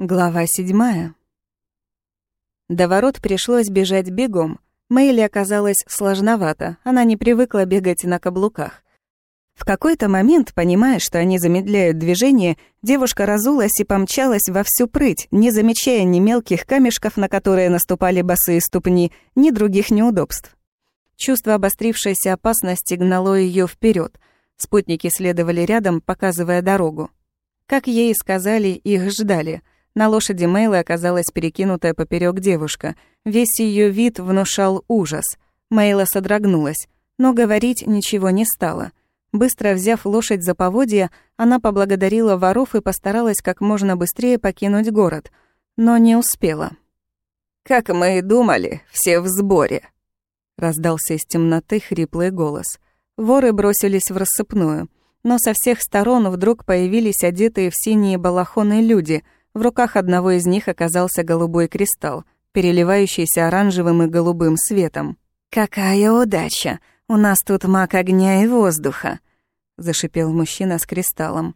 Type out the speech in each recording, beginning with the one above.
Глава седьмая. До ворот пришлось бежать бегом. Мэйли оказалось сложновато, она не привыкла бегать на каблуках. В какой-то момент, понимая, что они замедляют движение, девушка разулась и помчалась во всю прыть, не замечая ни мелких камешков, на которые наступали босые ступни, ни других неудобств. Чувство обострившейся опасности гнало ее вперед. Спутники следовали рядом, показывая дорогу. Как ей сказали, их ждали — на лошади Мэйлы оказалась перекинутая поперек девушка. Весь ее вид внушал ужас. Мэйла содрогнулась, но говорить ничего не стала. Быстро взяв лошадь за поводья, она поблагодарила воров и постаралась как можно быстрее покинуть город, но не успела. «Как мы и думали, все в сборе», — раздался из темноты хриплый голос. Воры бросились в рассыпную, но со всех сторон вдруг появились одетые в синие балахоны люди — в руках одного из них оказался голубой кристалл, переливающийся оранжевым и голубым светом. «Какая удача! У нас тут маг огня и воздуха!» — зашипел мужчина с кристаллом.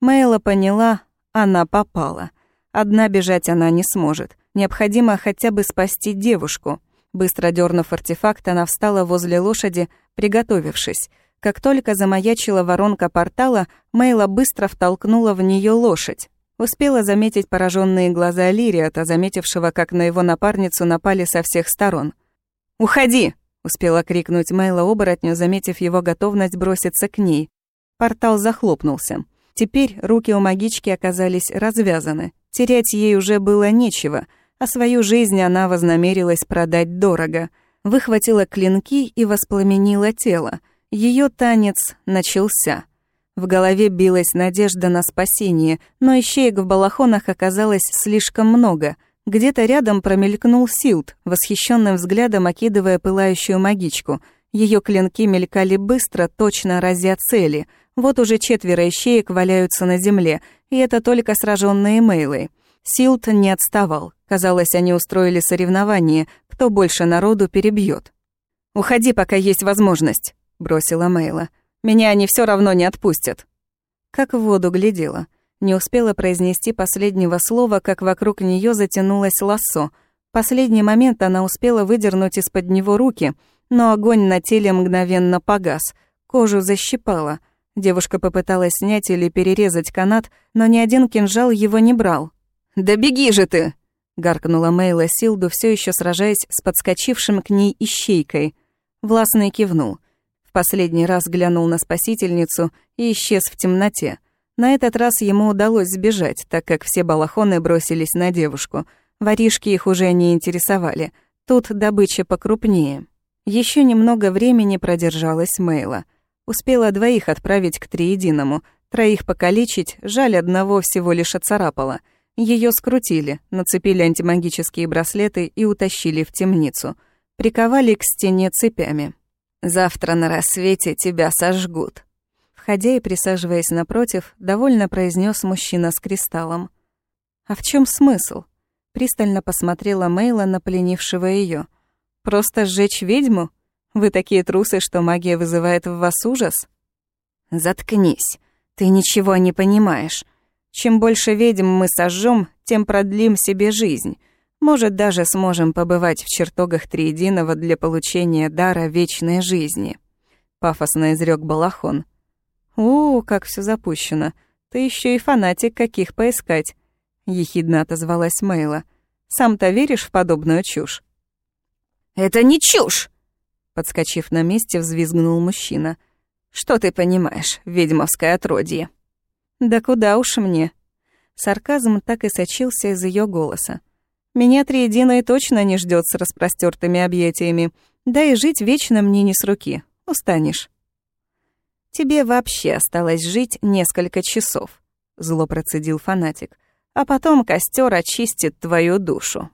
Мэйла поняла, она попала. Одна бежать она не сможет. Необходимо хотя бы спасти девушку. Быстро дернув артефакт, она встала возле лошади, приготовившись. Как только замаячила воронка портала, Мэйла быстро втолкнула в нее лошадь. Успела заметить пораженные глаза Лириата, заметившего, как на его напарницу напали со всех сторон. «Уходи!» — успела крикнуть Мэйла оборотню, заметив его готовность броситься к ней. Портал захлопнулся. Теперь руки у магички оказались развязаны. Терять ей уже было нечего, а свою жизнь она вознамерилась продать дорого. Выхватила клинки и воспламенила тело. Ее танец начался. В голове билась надежда на спасение, но ищеек в балахонах оказалось слишком много. Где-то рядом промелькнул Силт, восхищенным взглядом окидывая пылающую магичку. Ее клинки мелькали быстро, точно разя цели. Вот уже четверо ищеек валяются на земле, и это только сраженные мейлы. Силт не отставал. Казалось, они устроили соревнование, кто больше народу перебьет. «Уходи, пока есть возможность», — бросила Мейла. Меня они все равно не отпустят». Как в воду глядела. Не успела произнести последнего слова, как вокруг нее затянулось лассо. Последний момент она успела выдернуть из-под него руки, но огонь на теле мгновенно погас. Кожу защипала. Девушка попыталась снять или перерезать канат, но ни один кинжал его не брал. «Да беги же ты!» — гаркнула Мейла Силду, все еще сражаясь с подскочившим к ней ищейкой. Властный кивнул последний раз глянул на спасительницу и исчез в темноте. На этот раз ему удалось сбежать, так как все балахоны бросились на девушку. Воришки их уже не интересовали. Тут добыча покрупнее. Еще немного времени продержалась Мейла. Успела двоих отправить к триединому, троих покалечить, жаль, одного всего лишь оцарапала. Ее скрутили, нацепили антимагические браслеты и утащили в темницу. Приковали к стене цепями. Завтра на рассвете тебя сожгут». Входя и присаживаясь напротив, довольно произнес мужчина с кристаллом. «А в чем смысл?» Пристально посмотрела Мейла на пленившего ее. «Просто сжечь ведьму? Вы такие трусы, что магия вызывает в вас ужас?» «Заткнись, ты ничего не понимаешь. Чем больше ведьм мы сожжем, тем продлим себе жизнь. Может, даже сможем побывать в чертогах Триединого для получения дара вечной жизни. Пафосно изрек Балахон. «У, как все запущено. Ты еще и фанатик, каких поискать», — ехидно отозвалась Мейла. «Сам-то веришь в подобную чушь?» «Это не чушь!» Подскочив на месте, взвизгнул мужчина. «Что ты понимаешь, ведьмовское отродье?» «Да куда уж мне!» Сарказм так и сочился из ее голоса. Меня Триединая точно не ждет с распростертыми объятиями. Да и жить вечно мне не с руки. Устанешь. Тебе вообще осталось жить несколько часов, зло процедил фанатик. А потом костер очистит твою душу.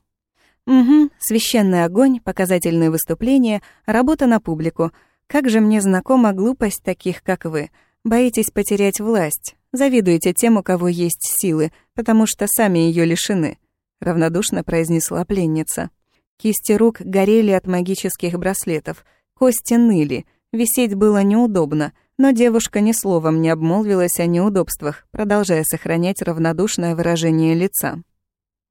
Угу, священный огонь, показательные выступления, работа на публику. Как же мне знакома глупость таких, как вы. Боитесь потерять власть, завидуете тем, у кого есть силы, потому что сами ее лишены равнодушно произнесла пленница. Кисти рук горели от магических браслетов, кости ныли, висеть было неудобно, но девушка ни словом не обмолвилась о неудобствах, продолжая сохранять равнодушное выражение лица.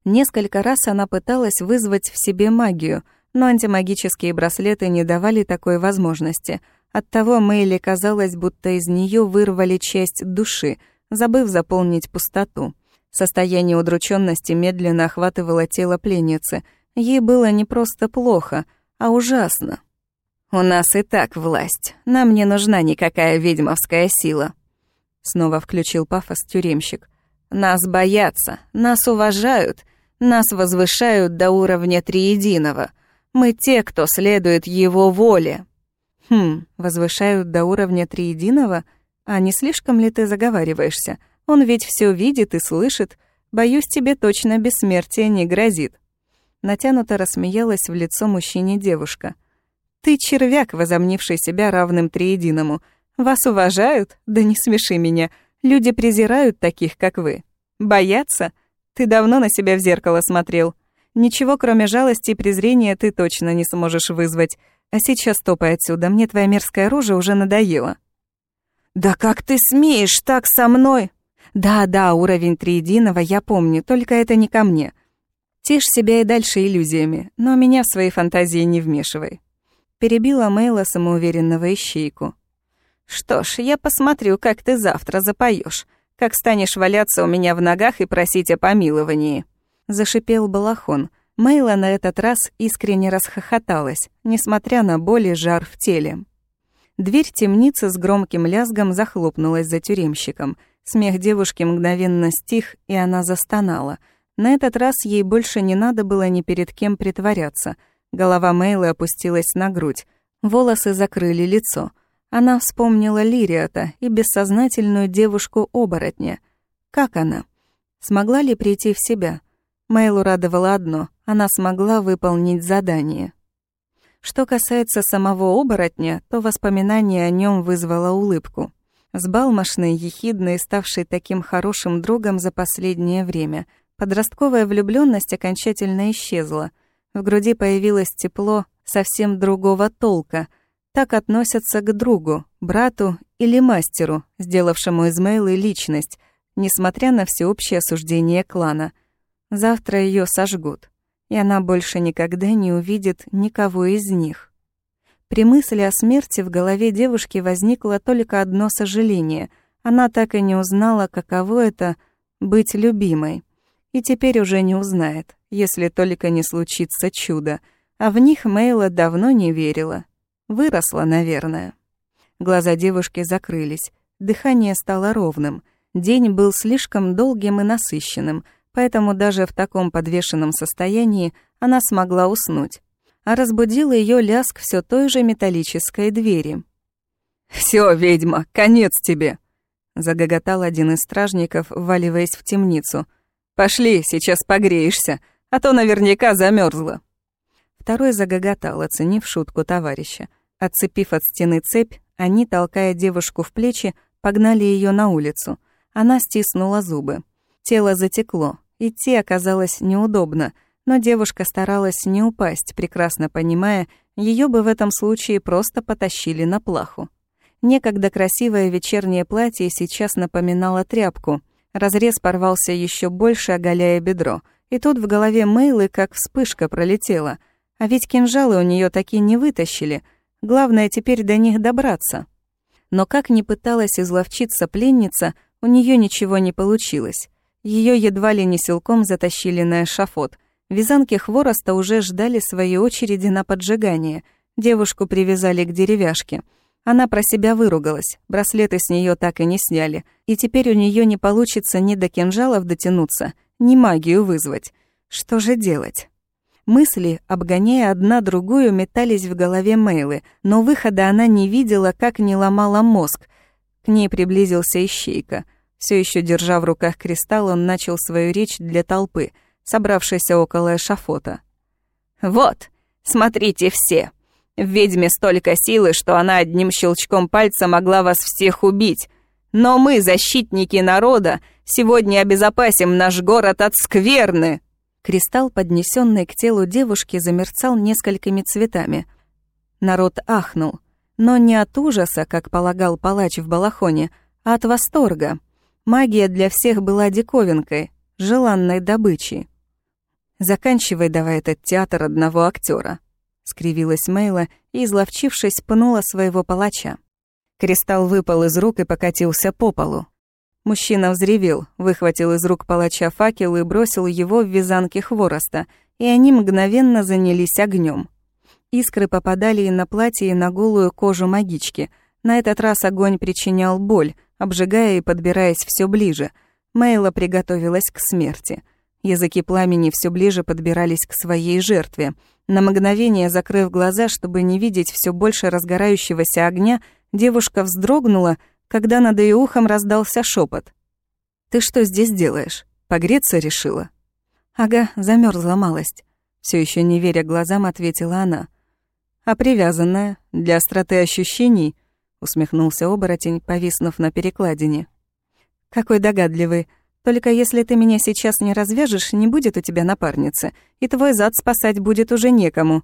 Несколько раз она пыталась вызвать в себе магию, но антимагические браслеты не давали такой возможности. Оттого Мэйли казалось, будто из нее вырвали часть души, забыв заполнить пустоту. Состояние удрученности медленно охватывало тело пленницы. Ей было не просто плохо, а ужасно. «У нас и так власть. Нам не нужна никакая ведьмовская сила», — снова включил пафос тюремщик. «Нас боятся, нас уважают, нас возвышают до уровня триединого. Мы те, кто следует его воле». «Хм, возвышают до уровня триединого? А не слишком ли ты заговариваешься? Он ведь все видит и слышит. Боюсь, тебе точно бессмертие не грозит». Натянуто рассмеялась в лицо мужчине девушка — ты червяк, возомнивший себя равным триединому. Вас уважают? Да не смеши меня. Люди презирают таких, как вы. Боятся? Ты давно на себя в зеркало смотрел. Ничего, кроме жалости и презрения, ты точно не сможешь вызвать. А сейчас топай отсюда, мне твоя мерзкая рожа уже надоела». «Да как ты смеешь так со мной?» «Да-да, уровень триединого я помню, только это не ко мне. Тишь себя и дальше иллюзиями, но меня в свои фантазии не вмешивай перебила Мэйла самоуверенного ищейку. «Что ж, я посмотрю, как ты завтра запоешь, как станешь валяться у меня в ногах и просить о помиловании». Зашипел балахон. Мэйла на этот раз искренне расхохоталась, несмотря на боль и жар в теле. Дверь темницы с громким лязгом захлопнулась за тюремщиком. Смех девушки мгновенно стих, и она застонала. На этот раз ей больше не надо было ни перед кем притворяться — Голова Мейлы опустилась на грудь, волосы закрыли лицо. Она вспомнила Лириата и бессознательную девушку-оборотня. Как она? Смогла ли прийти в себя? Мейлу радовало одно — она смогла выполнить задание. Что касается самого оборотня, то воспоминание о нем вызвало улыбку. Сбалмошный, ехидный, ставший таким хорошим другом за последнее время. Подростковая влюбленность окончательно исчезла — в груди появилось тепло совсем другого толка. Так относятся к другу, брату или мастеру, сделавшему из Мейлы личность, несмотря на всеобщее осуждение клана. Завтра ее сожгут, и она больше никогда не увидит никого из них. При мысли о смерти в голове девушки возникло только одно сожаление. Она так и не узнала, каково это — быть любимой. И теперь уже не узнает если только не случится чудо, а в них Мейла давно не верила. Выросла, наверное. Глаза девушки закрылись, дыхание стало ровным. День был слишком долгим и насыщенным, поэтому даже в таком подвешенном состоянии она смогла уснуть. А разбудил ее лязг все той же металлической двери. Все, ведьма, конец тебе!» Загоготал один из стражников, вваливаясь в темницу. «Пошли, сейчас погреешься, а то наверняка замерзла. Второй загоготал, оценив шутку товарища. Отцепив от стены цепь, они, толкая девушку в плечи, погнали ее на улицу. Она стиснула зубы. Тело затекло, идти оказалось неудобно, но девушка старалась не упасть, прекрасно понимая, ее бы в этом случае просто потащили на плаху. Некогда красивое вечернее платье сейчас напоминало тряпку. Разрез порвался еще больше, оголяя бедро — и тут в голове Мейлы как вспышка пролетела. А ведь кинжалы у нее такие не вытащили. Главное теперь до них добраться. Но как ни пыталась изловчиться пленница, у нее ничего не получилось. Ее едва ли не силком затащили на эшафот. Вязанки хвороста уже ждали своей очереди на поджигание. Девушку привязали к деревяшке. Она про себя выругалась, браслеты с нее так и не сняли, и теперь у нее не получится ни до кинжалов дотянуться, ни магию вызвать. Что же делать? Мысли, обгоняя одна другую, метались в голове Мейлы, но выхода она не видела, как не ломала мозг. К ней приблизился Ищейка. Все еще держа в руках кристалл, он начал свою речь для толпы, собравшейся около эшафота. «Вот, смотрите все! В ведьме столько силы, что она одним щелчком пальца могла вас всех убить. Но мы, защитники народа, сегодня обезопасим наш город от скверны!» Кристалл, поднесенный к телу девушки, замерцал несколькими цветами. Народ ахнул. Но не от ужаса, как полагал палач в балахоне, а от восторга. Магия для всех была диковинкой, желанной добычей. «Заканчивай давай этот театр одного актера. скривилась Мейла и, изловчившись, пнула своего палача. Кристалл выпал из рук и покатился по полу. Мужчина взревел, выхватил из рук палача факел и бросил его в вязанки хвороста, и они мгновенно занялись огнем. Искры попадали и на платье, и на голую кожу магички. На этот раз огонь причинял боль, обжигая и подбираясь все ближе. Мейла приготовилась к смерти. Языки пламени все ближе подбирались к своей жертве. На мгновение, закрыв глаза, чтобы не видеть все больше разгорающегося огня, девушка вздрогнула, когда над ее ухом раздался шепот. «Ты что здесь делаешь? Погреться решила?» «Ага, замерзла малость», — все еще не веря глазам, ответила она. «А привязанная, для остроты ощущений?» — усмехнулся оборотень, повиснув на перекладине. «Какой догадливый. Только если ты меня сейчас не развяжешь, не будет у тебя напарницы, и твой зад спасать будет уже некому».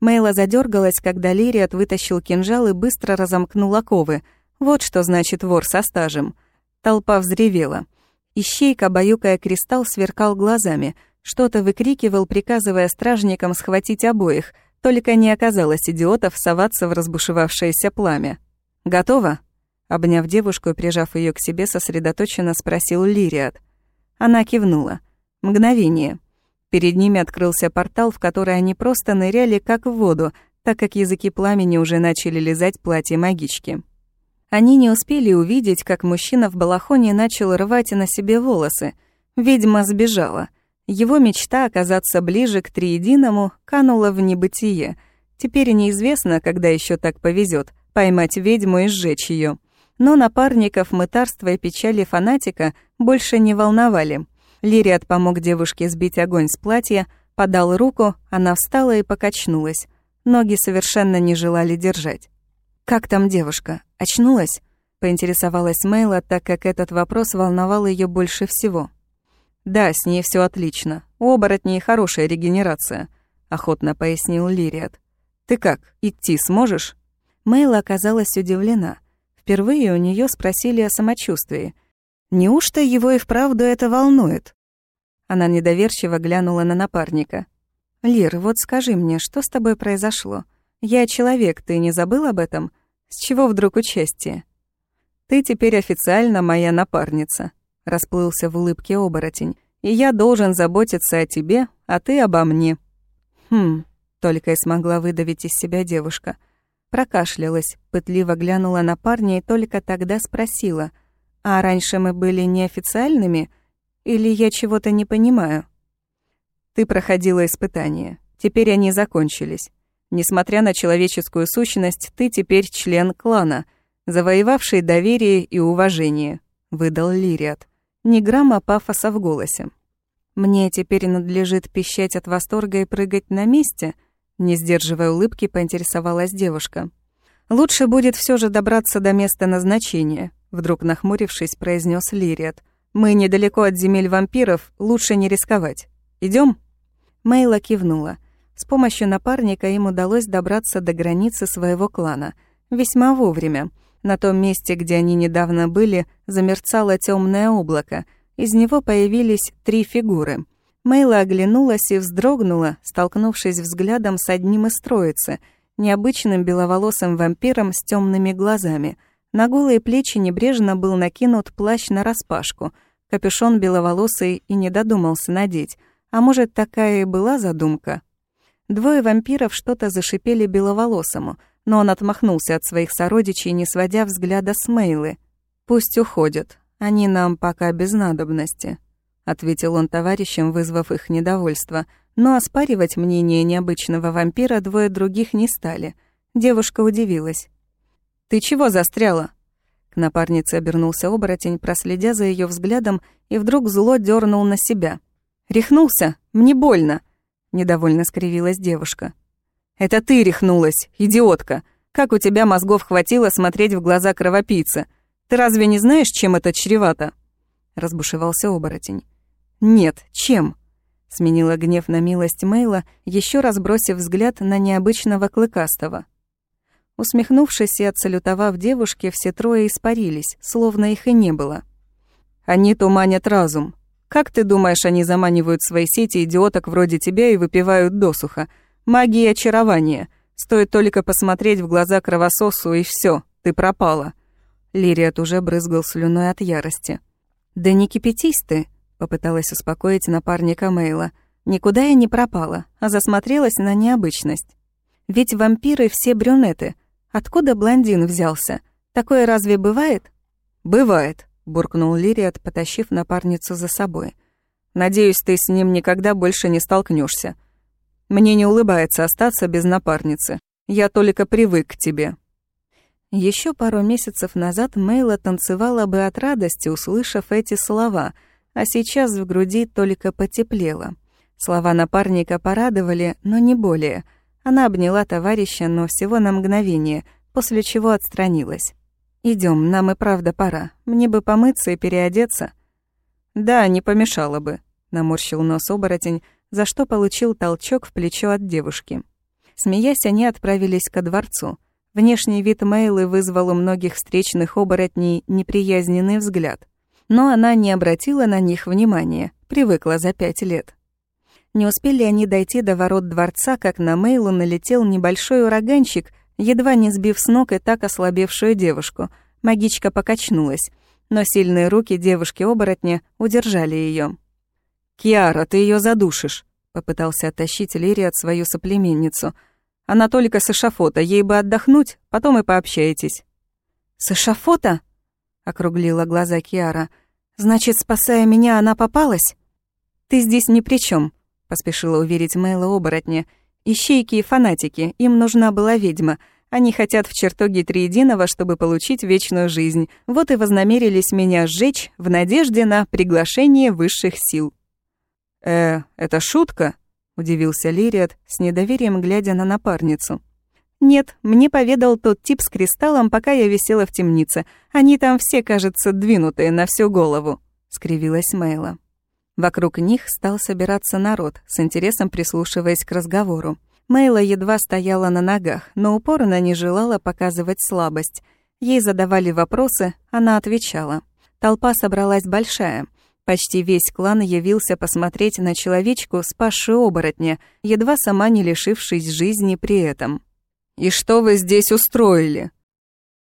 Мейла задергалась, когда Лириат вытащил кинжал и быстро разомкнул оковы. Вот что значит вор со стажем. Толпа взревела. Ищейка, баюкая кристалл, сверкал глазами. Что-то выкрикивал, приказывая стражникам схватить обоих. Только не оказалось идиотов соваться в разбушевавшееся пламя. «Готово?» Обняв девушку и прижав ее к себе, сосредоточенно спросил Лириат. Она кивнула. Мгновение. Перед ними открылся портал, в который они просто ныряли, как в воду, так как языки пламени уже начали лизать платье магички. Они не успели увидеть, как мужчина в балахоне начал рвать на себе волосы. Ведьма сбежала. Его мечта оказаться ближе к Триединому канула в небытие. Теперь неизвестно, когда еще так повезет поймать ведьму и сжечь ее. Но напарников мытарства и печали фанатика больше не волновали. Лириат помог девушке сбить огонь с платья, подал руку, она встала и покачнулась. Ноги совершенно не желали держать. «Как там девушка? Очнулась?» — поинтересовалась Мейла, так как этот вопрос волновал ее больше всего. «Да, с ней все отлично. У оборотней хорошая регенерация», — охотно пояснил Лириат. «Ты как, идти сможешь?» Мейла оказалась удивлена. Впервые у нее спросили о самочувствии. Неужто его и вправду это волнует? Она недоверчиво глянула на напарника. «Лир, вот скажи мне, что с тобой произошло? Я человек, ты не забыл об этом? С чего вдруг участие?» «Ты теперь официально моя напарница», — расплылся в улыбке оборотень. «И я должен заботиться о тебе, а ты обо мне». «Хм», — только и смогла выдавить из себя девушка. Прокашлялась, пытливо глянула на парня и только тогда спросила, «А раньше мы были неофициальными? Или я чего-то не понимаю?» «Ты проходила испытания. Теперь они закончились. Несмотря на человеческую сущность, ты теперь член клана, завоевавший доверие и уважение», — выдал Лириат. Ни грамма пафоса в голосе. «Мне теперь надлежит пищать от восторга и прыгать на месте?» — не сдерживая улыбки, поинтересовалась девушка. «Лучше будет все же добраться до места назначения», вдруг нахмурившись, произнес Лириат. «Мы недалеко от земель вампиров, лучше не рисковать. Идем? Мейла кивнула. С помощью напарника им удалось добраться до границы своего клана. Весьма вовремя. На том месте, где они недавно были, замерцало темное облако. Из него появились три фигуры — Мейла оглянулась и вздрогнула, столкнувшись взглядом с одним из троицы, необычным беловолосым вампиром с темными глазами. На голые плечи небрежно был накинут плащ на распашку. Капюшон беловолосый и не додумался надеть. А может, такая и была задумка? Двое вампиров что-то зашипели беловолосому, но он отмахнулся от своих сородичей, не сводя взгляда с Мейлы. «Пусть уходят. Они нам пока без надобности» ответил он товарищам, вызвав их недовольство. Но оспаривать мнение необычного вампира двое других не стали. Девушка удивилась. «Ты чего застряла?» К напарнице обернулся оборотень, проследя за ее взглядом, и вдруг зло дернул на себя. «Рехнулся? Мне больно!» Недовольно скривилась девушка. «Это ты рехнулась, идиотка! Как у тебя мозгов хватило смотреть в глаза кровопийца? Ты разве не знаешь, чем это чревато?» Разбушевался оборотень. «Нет, чем?» — сменила гнев на милость Мейла, еще раз бросив взгляд на необычного клыкастого. Усмехнувшись и отсалютовав девушке, все трое испарились, словно их и не было. «Они туманят разум. Как ты думаешь, они заманивают свои сети идиоток вроде тебя и выпивают досуха? Магия очарования. Стоит только посмотреть в глаза кровососу, и все, ты пропала». Лириат уже брызгал слюной от ярости. «Да не кипятись ты», — попыталась успокоить напарника Мейла. «Никуда я не пропала, а засмотрелась на необычность. Ведь вампиры все брюнеты. Откуда блондин взялся? Такое разве бывает?» «Бывает», — буркнул Лириат, потащив напарницу за собой. «Надеюсь, ты с ним никогда больше не столкнешься. Мне не улыбается остаться без напарницы. Я только привык к тебе». Еще пару месяцев назад Мейла танцевала бы от радости, услышав эти слова, а сейчас в груди только потеплело. Слова напарника порадовали, но не более. Она обняла товарища, но всего на мгновение, после чего отстранилась. Идем, нам и правда пора. Мне бы помыться и переодеться». «Да, не помешало бы», — наморщил нос оборотень, за что получил толчок в плечо от девушки. Смеясь, они отправились ко дворцу — Внешний вид Мейлы вызвал у многих встречных оборотней неприязненный взгляд. Но она не обратила на них внимания, привыкла за пять лет. Не успели они дойти до ворот дворца, как на Мейлу налетел небольшой ураганчик, едва не сбив с ног и так ослабевшую девушку. Магичка покачнулась, но сильные руки девушки-оборотня удержали ее. «Киара, ты ее задушишь», — попытался оттащить Лириат свою соплеменницу — она только с эшафота, ей бы отдохнуть, потом и пообщаетесь». «С эшафота?» — округлила глаза Киара. «Значит, спасая меня, она попалась?» «Ты здесь ни при чем, поспешила уверить Мэйла оборотня. «Ищейки и фанатики, им нужна была ведьма. Они хотят в чертоге Триединого, чтобы получить вечную жизнь. Вот и вознамерились меня сжечь в надежде на приглашение высших сил». «Э, это шутка?» — удивился Лириат, с недоверием глядя на напарницу. «Нет, мне поведал тот тип с кристаллом, пока я висела в темнице. Они там все, кажется, двинутые на всю голову», — скривилась Мэйла. Вокруг них стал собираться народ, с интересом прислушиваясь к разговору. Мэйла едва стояла на ногах, но упорно не желала показывать слабость. Ей задавали вопросы, она отвечала. Толпа собралась большая. Почти весь клан явился посмотреть на человечку, спасшую оборотня, едва сама не лишившись жизни при этом. «И что вы здесь устроили?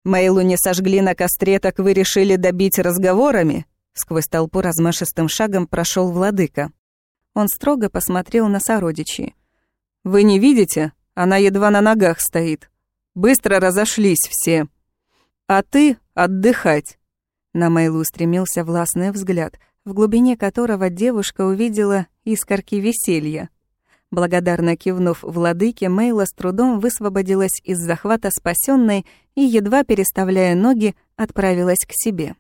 Мейлу не сожгли на костре, так вы решили добить разговорами?» Сквозь толпу размашистым шагом прошел владыка. Он строго посмотрел на сородичей. «Вы не видите? Она едва на ногах стоит. Быстро разошлись все. А ты отдыхать!» На Мейлу устремился властный взгляд, в глубине которого девушка увидела искорки веселья. Благодарно кивнув владыке, Мейла с трудом высвободилась из захвата спасенной и, едва переставляя ноги, отправилась к себе.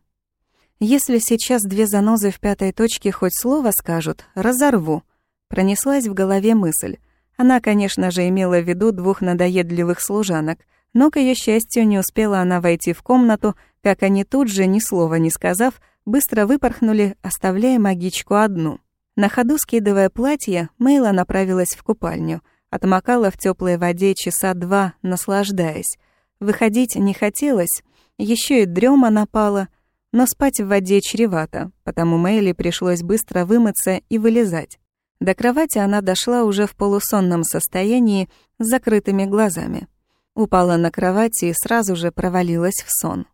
«Если сейчас две занозы в пятой точке хоть слово скажут, разорву», — пронеслась в голове мысль. Она, конечно же, имела в виду двух надоедливых служанок, но, к ее счастью, не успела она войти в комнату, как они тут же, ни слова не сказав, быстро выпорхнули, оставляя магичку одну. На ходу скидывая платье, Мейла направилась в купальню, отмокала в теплой воде часа два, наслаждаясь. Выходить не хотелось, еще и дрема напала, но спать в воде чревато, потому Мэйли пришлось быстро вымыться и вылезать. До кровати она дошла уже в полусонном состоянии с закрытыми глазами. Упала на кровати и сразу же провалилась в сон.